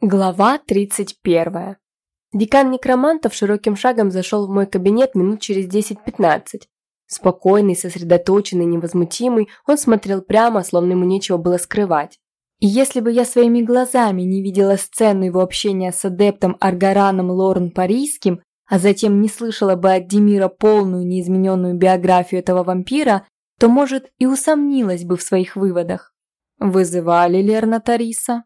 Глава 31. Декан некромантов широким шагом зашел в мой кабинет минут через 10-15. Спокойный, сосредоточенный, невозмутимый, он смотрел прямо, словно ему нечего было скрывать. И если бы я своими глазами не видела сцену его общения с адептом Аргараном Лорн Парийским, а затем не слышала бы от Демира полную неизмененную биографию этого вампира, то, может, и усомнилась бы в своих выводах. «Вызывали Лерна Тариса?»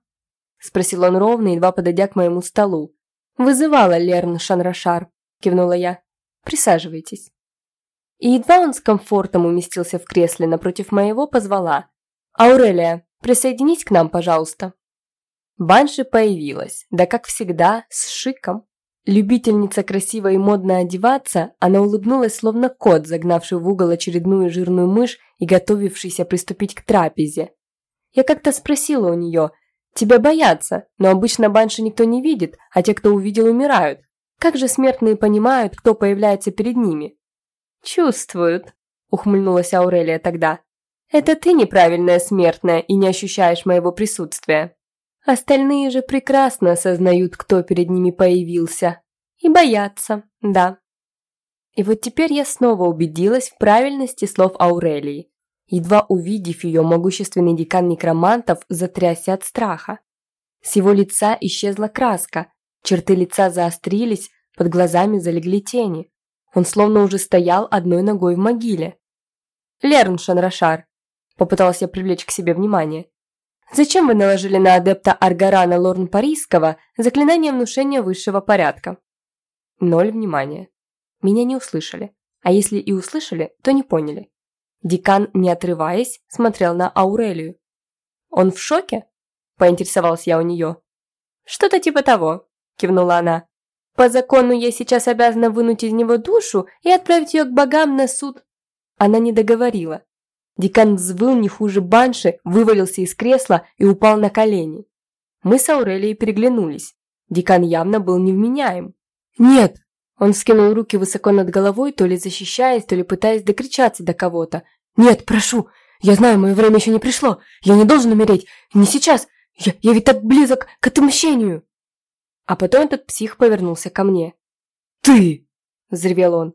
Спросил он ровно, едва подойдя к моему столу. «Вызывала Лерн Шанрашар», – кивнула я. «Присаживайтесь». И едва он с комфортом уместился в кресле напротив моего, позвала. «Аурелия, присоединись к нам, пожалуйста». Банши появилась, да как всегда, с шиком. Любительница красиво и модно одеваться, она улыбнулась, словно кот, загнавший в угол очередную жирную мышь и готовившийся приступить к трапезе. Я как-то спросила у нее, Тебя боятся, но обычно банши никто не видит, а те, кто увидел, умирают. Как же смертные понимают, кто появляется перед ними? Чувствуют, ухмыльнулась Аурелия тогда. Это ты неправильная смертная и не ощущаешь моего присутствия. Остальные же прекрасно осознают, кто перед ними появился. И боятся, да. И вот теперь я снова убедилась в правильности слов Аурелии. Едва увидев ее, могущественный декан некромантов затрясся от страха. С его лица исчезла краска, черты лица заострились, под глазами залегли тени. Он словно уже стоял одной ногой в могиле. «Лерн Шанрашар», – попытался привлечь к себе внимание. «Зачем вы наложили на адепта Аргарана Лорн Парийского заклинание внушения высшего порядка?» Ноль внимания. Меня не услышали. А если и услышали, то не поняли. Декан, не отрываясь, смотрел на Аурелию. «Он в шоке?» – поинтересовалась я у нее. «Что-то типа того», – кивнула она. «По закону я сейчас обязана вынуть из него душу и отправить ее к богам на суд». Она не договорила. Декан взвыл не хуже банши, вывалился из кресла и упал на колени. Мы с Аурелией переглянулись. Декан явно был невменяем. «Нет!» Он скинул руки высоко над головой, то ли защищаясь, то ли пытаясь докричаться до кого-то. «Нет, прошу! Я знаю, мое время еще не пришло! Я не должен умереть! Не сейчас! Я, я ведь так близок к отмщению!» А потом этот псих повернулся ко мне. «Ты!» – взревел он.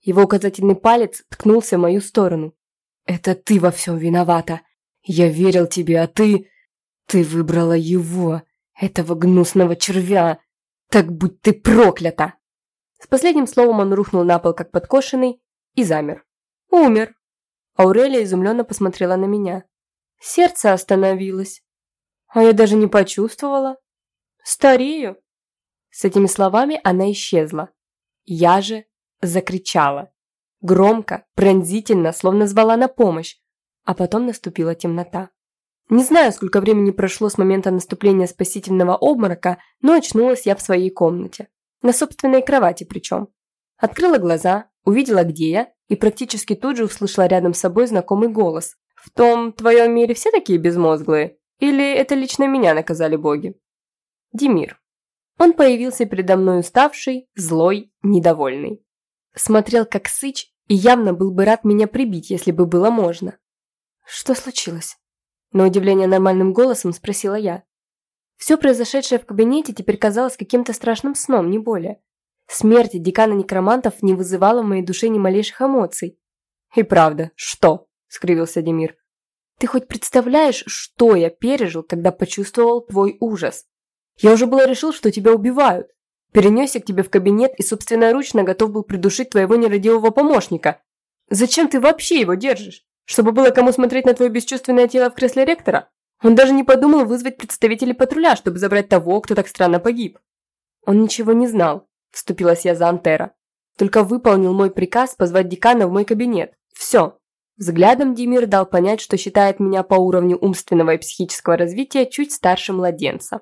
Его указательный палец ткнулся в мою сторону. «Это ты во всем виновата! Я верил тебе, а ты... Ты выбрала его, этого гнусного червя! Так будь ты проклята!» С последним словом он рухнул на пол, как подкошенный, и замер. Умер. Аурелия изумленно посмотрела на меня. Сердце остановилось. А я даже не почувствовала. Старею. С этими словами она исчезла. Я же закричала. Громко, пронзительно, словно звала на помощь. А потом наступила темнота. Не знаю, сколько времени прошло с момента наступления спасительного обморока, но очнулась я в своей комнате. На собственной кровати причем. Открыла глаза, увидела, где я, и практически тут же услышала рядом с собой знакомый голос. «В том твоем мире все такие безмозглые? Или это лично меня наказали боги?» Демир. Он появился передо мной уставший, злой, недовольный. Смотрел как сыч и явно был бы рад меня прибить, если бы было можно. «Что случилось?» На удивление нормальным голосом спросила я. Все произошедшее в кабинете теперь казалось каким-то страшным сном, не более. Смерть декана некромантов не вызывала в моей душе ни малейших эмоций. «И правда, что?» – скривился Демир. «Ты хоть представляешь, что я пережил, когда почувствовал твой ужас? Я уже было решил, что тебя убивают. Перенесся к тебе в кабинет и собственноручно готов был придушить твоего нерадивого помощника. Зачем ты вообще его держишь? Чтобы было кому смотреть на твое бесчувственное тело в кресле ректора? Он даже не подумал вызвать представителей патруля, чтобы забрать того, кто так странно погиб. Он ничего не знал, вступилась я за Антера. Только выполнил мой приказ позвать декана в мой кабинет. Все. Взглядом Демир дал понять, что считает меня по уровню умственного и психического развития чуть старше младенца.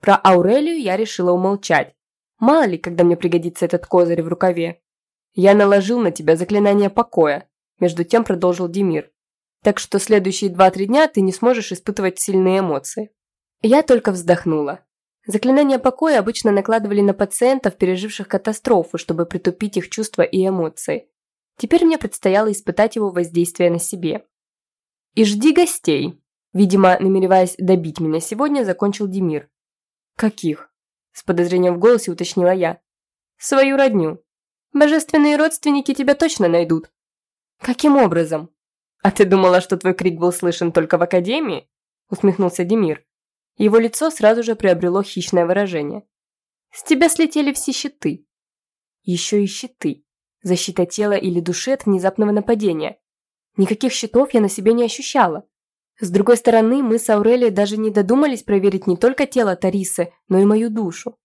Про Аурелию я решила умолчать. Мало ли, когда мне пригодится этот козырь в рукаве. Я наложил на тебя заклинание покоя. Между тем продолжил Демир так что следующие 2-3 дня ты не сможешь испытывать сильные эмоции. Я только вздохнула. Заклинания покоя обычно накладывали на пациентов, переживших катастрофу, чтобы притупить их чувства и эмоции. Теперь мне предстояло испытать его воздействие на себе. «И жди гостей», – видимо, намереваясь добить меня сегодня, закончил Демир. «Каких?» – с подозрением в голосе уточнила я. «Свою родню. Божественные родственники тебя точно найдут». «Каким образом?» «А ты думала, что твой крик был слышен только в Академии?» – усмехнулся Демир. Его лицо сразу же приобрело хищное выражение. «С тебя слетели все щиты». «Еще и щиты. Защита тела или души от внезапного нападения. Никаких щитов я на себе не ощущала. С другой стороны, мы с Аурелией даже не додумались проверить не только тело Тарисы, но и мою душу.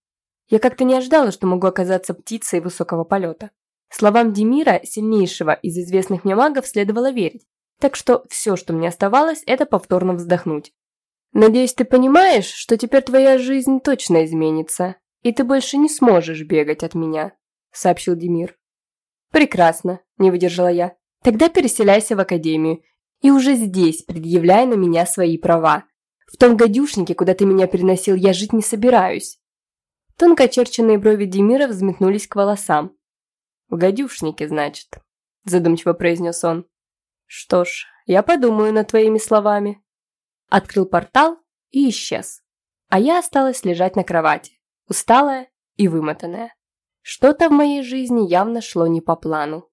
Я как-то не ожидала, что могу оказаться птицей высокого полета. Словам Демира, сильнейшего из известных мне магов, следовало верить. Так что все, что мне оставалось, это повторно вздохнуть. «Надеюсь, ты понимаешь, что теперь твоя жизнь точно изменится, и ты больше не сможешь бегать от меня», — сообщил Демир. «Прекрасно», — не выдержала я. «Тогда переселяйся в академию, и уже здесь предъявляй на меня свои права. В том гадюшнике, куда ты меня переносил, я жить не собираюсь». Тонко очерченные брови Демира взметнулись к волосам. «В гадюшнике, значит», – задумчиво произнес он. «Что ж, я подумаю над твоими словами». Открыл портал и исчез. А я осталась лежать на кровати, усталая и вымотанная. Что-то в моей жизни явно шло не по плану.